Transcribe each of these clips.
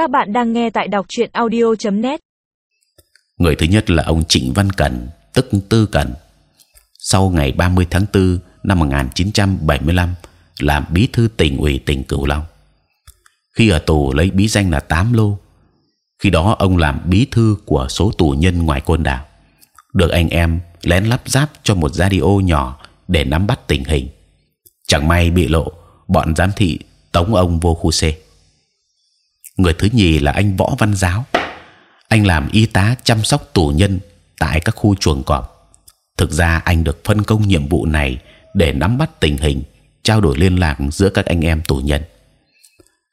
Các bạn đang nghe tại đọc truyện audio.net. Người thứ nhất là ông Trịnh Văn Cẩn, tức Tư Cẩn. Sau ngày 30 tháng 4 năm 1975 làm bí thư tỉnh ủy tỉnh Cửu Long. Khi ở tù lấy bí danh là Tám Lô. Khi đó ông làm bí thư của số tù nhân ngoài côn đảo, được anh em lén lắp ráp cho một radio nhỏ để nắm bắt tình hình. Chẳng may bị lộ, bọn giám thị tống ông vô khu C. Người thứ nhì là anh Võ Văn Giáo. Anh làm y tá chăm sóc tù nhân tại các khu chuồng cọp. Thực ra anh được phân công nhiệm vụ này để nắm bắt tình hình, trao đổi liên lạc giữa các anh em tù nhân.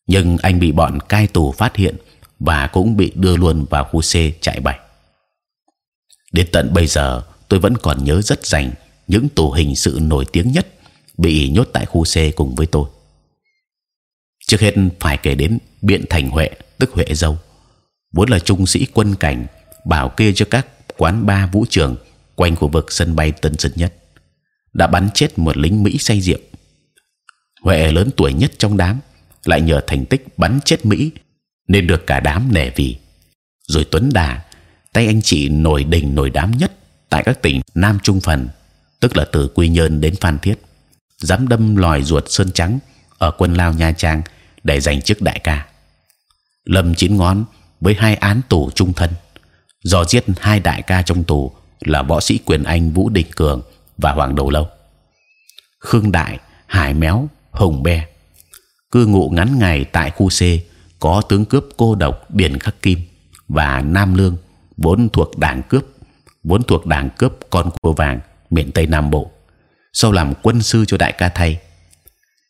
Nhưng anh bị bọn cai tù phát hiện và cũng bị đưa luôn vào khu C chạy bảy. Đến tận bây giờ tôi vẫn còn nhớ rất rành những tù hình sự nổi tiếng nhất bị nhốt tại khu C cùng với tôi. Trước hết phải kể đến biện thành huệ tức huệ dâu, vốn là trung sĩ quân cảnh bảo kê cho các quán bar vũ trường quanh khu vực sân bay Tân Sơn Nhất, đã bắn chết một lính Mỹ say rượu. Huệ lớn tuổi nhất trong đám, lại nhờ thành tích bắn chết Mỹ nên được cả đám nể vì. Rồi Tuấn Đà, tay anh chị nổi đình nổi đám nhất tại các tỉnh Nam Trung phần, tức là từ Quy Nhơn đến Phan Thiết, dám đâm lòi ruột sơn trắng ở quân lao Nha Trang để giành chức đại ca. Lâm chín ngón với hai án tù trung thân do giết hai đại ca trong tù là võ sĩ quyền Anh Vũ Đình Cường và Hoàng Đầu Lâu. Khương Đại, Hải Méo, Hồng Be cư ngụ ngắn ngày tại khu C có tướng cướp cô độc Điền Khắc Kim và Nam Lương vốn thuộc đảng cướp vốn thuộc đảng cướp con cua vàng miền Tây Nam Bộ sau làm quân sư cho đại ca thay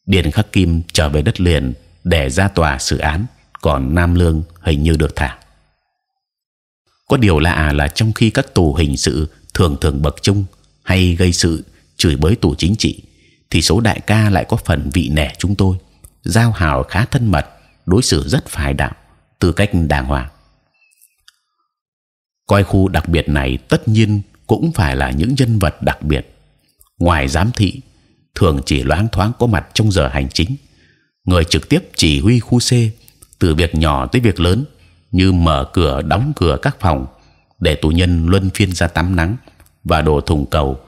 Điền Khắc Kim trở về đất liền để ra tòa xử án, còn Nam Lương hình như được thả. Có điều lạ là trong khi các tù hình sự thường thường bậc trung hay gây sự chửi bới tù chính trị, thì số đại ca lại có phần vị nể chúng tôi, giao hảo khá thân mật, đối xử rất phải đạo, tư cách đàng hoàng. Coi khu đặc biệt này tất nhiên cũng phải là những nhân vật đặc biệt. Ngoài giám thị, thường chỉ loáng thoáng có mặt trong giờ hành chính người trực tiếp chỉ huy khu C, từ việc nhỏ tới việc lớn, như mở cửa, đóng cửa các phòng, để tù nhân luân phiên ra tắm nắng và đổ thùng cầu,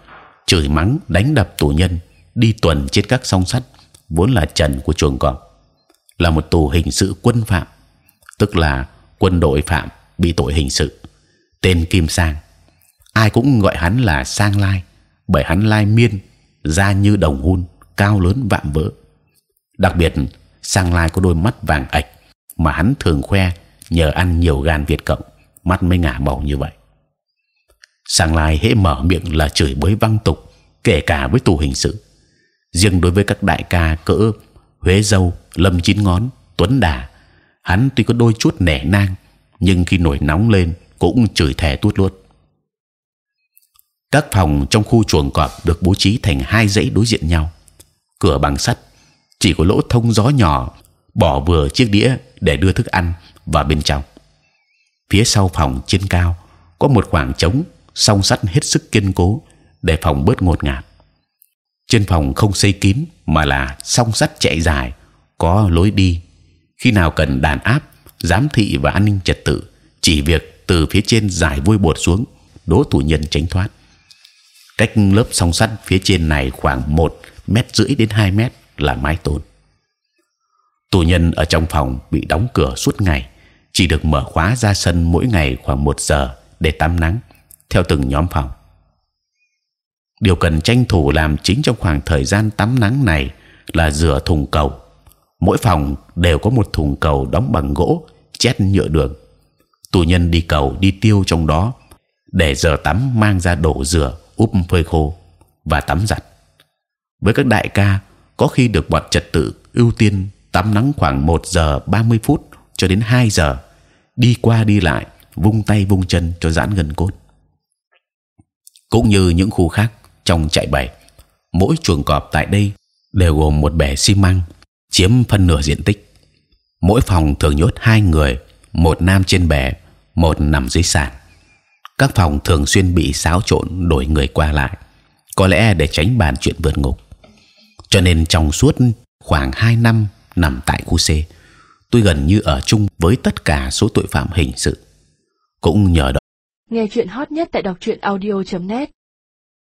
chửi mắng, đánh đập tù nhân, đi tuần trên các song sắt, vốn là trần của chuồng cọp. Là một tù hình sự quân phạm, tức là quân đội phạm bị tội hình sự. Tên Kim Sang, ai cũng gọi hắn là Sang Lai, bởi hắn lai miên, da như đồng hun cao lớn vạm vỡ đặc biệt, sang lai có đôi mắt vàng ạch mà hắn thường khoe nhờ ăn nhiều gan việt cộng, mắt mới ngả màu như vậy. Sang lai hễ mở miệng là chửi bới văng tục, kể cả với tù hình sự. Riêng đối với các đại ca cỡ huế dâu, lâm chín ngón, tuấn đà, hắn tuy có đôi chút nể nang, nhưng khi nổi nóng lên cũng chửi thề tuốt luôn. Các phòng trong khu chuồng cọp được bố trí thành hai dãy đối diện nhau, cửa bằng sắt chỉ có lỗ thông gió nhỏ, bỏ vừa chiếc đĩa để đưa thức ăn vào bên trong. Phía sau phòng trên cao, có một khoảng trống song sắt hết sức kiên cố để phòng bớt ngột ngạt. Trên phòng không xây kín mà là song sắt chạy dài, có lối đi. Khi nào cần đàn áp, giám thị và an ninh trật tự, chỉ việc từ phía trên giải vôi bột xuống đố tù nhân tránh thoát. Cách lớp song sắt phía trên này khoảng một mét rưỡi đến 2 mét là mái tôn. Tù nhân ở trong phòng bị đóng cửa suốt ngày, chỉ được mở khóa ra sân mỗi ngày khoảng một giờ để tắm nắng theo từng nhóm phòng. Điều cần tranh thủ làm chính trong khoảng thời gian tắm nắng này là rửa thùng cầu. Mỗi phòng đều có một thùng cầu đóng bằng gỗ, chét nhựa đường. Tù nhân đi cầu đi tiêu trong đó để giờ tắm mang ra đổ rửa úp phơi khô và tắm giặt. Với các đại ca có khi được bọn trật tự ưu tiên tắm nắng khoảng 1 giờ 30 phút cho đến 2 giờ. Đi qua đi lại, vung tay vung chân cho giãn gần cốt. Cũng như những khu khác trong chạy bảy mỗi chuồng cọp tại đây đều gồm một bể xi măng, chiếm phân nửa diện tích. Mỗi phòng thường nhốt hai người, một nam trên bể một nằm dưới sàn. Các phòng thường xuyên bị xáo trộn đổi người qua lại, có lẽ để tránh bàn chuyện vượt ngục cho nên trong suốt khoảng 2 năm nằm tại khu C, tôi gần như ở chung với tất cả số tội phạm hình sự. Cũng nhờ đó Nghe chuyện hot nhất tại đọc truyện audio.net